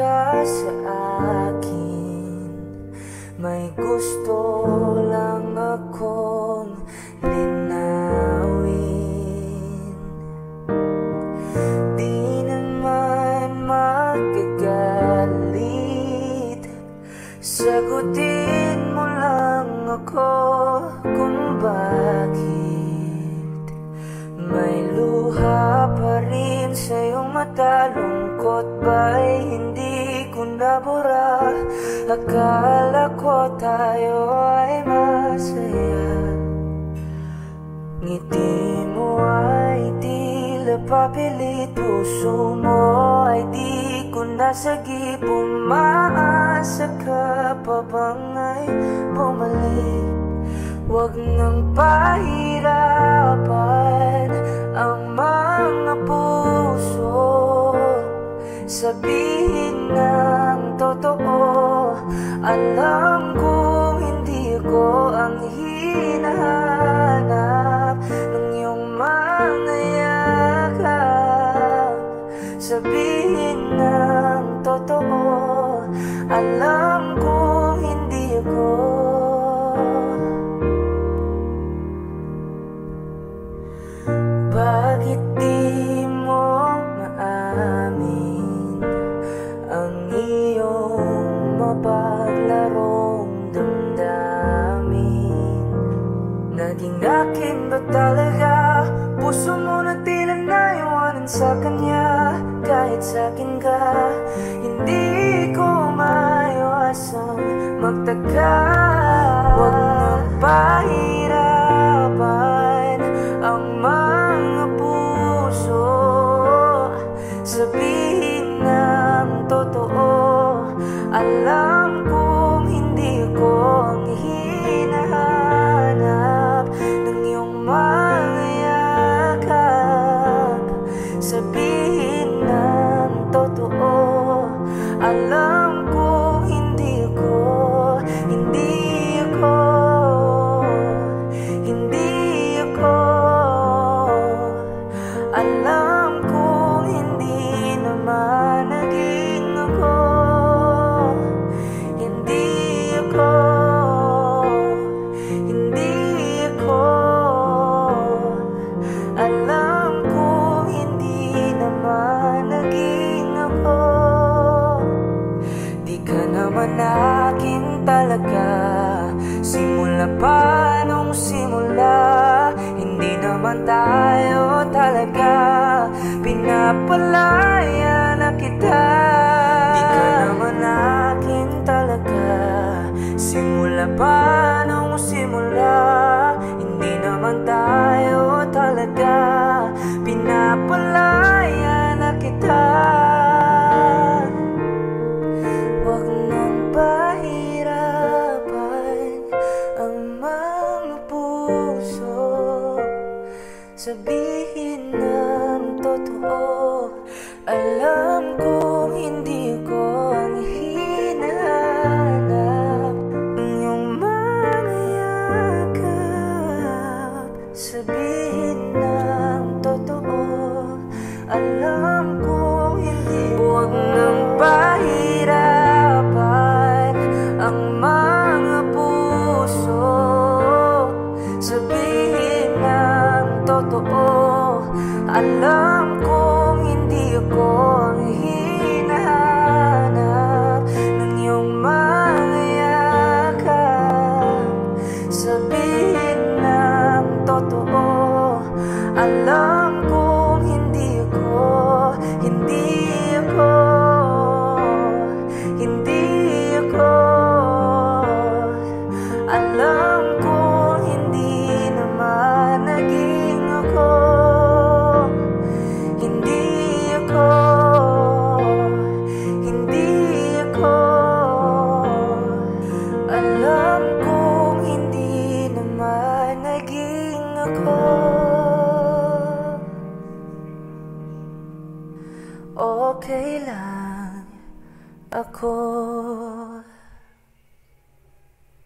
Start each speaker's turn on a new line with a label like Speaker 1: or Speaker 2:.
Speaker 1: ka sa akin May gusto lang akong linawin. Di naman magagalit Sagutin mo lang ako kung bakit. May luha pa rin sa iyong ba'y hindi ko nabura Akala ko tayo ay masaya. Ngiti mo ay tila papilit. Puso mo ay di ko nasagip Umaasa ka pa bang ay bumalik? Huwag nang pahirapan ang mga puso. Sabihin totoo Alam kong hindi ko ang hinahanap Naging akin ba talaga Puso mo na tila naiwanan sa kanya. Kahit sa akin ka Hindi ko maiwasang magtaka Huwag nang pahirapan Ang mga puso. Sabihin ng totoo. Alam Alam kong naman akin talaga. Simula pa nung simula Hindi naman tayo talaga. Pinapalaya na kita. Di ka naman akin talaga. Simula pa nung simula Hindi naman tayo Sabihin ng totoo Alam kong hindi ko ang hinahanap. Ang iyong mga yakap Sabihin ng totoo Alam kong hindi. Huwag nang pahirapan Ang mga puso. Sabihin totoo. Alam kong hindi ako Okay lang ako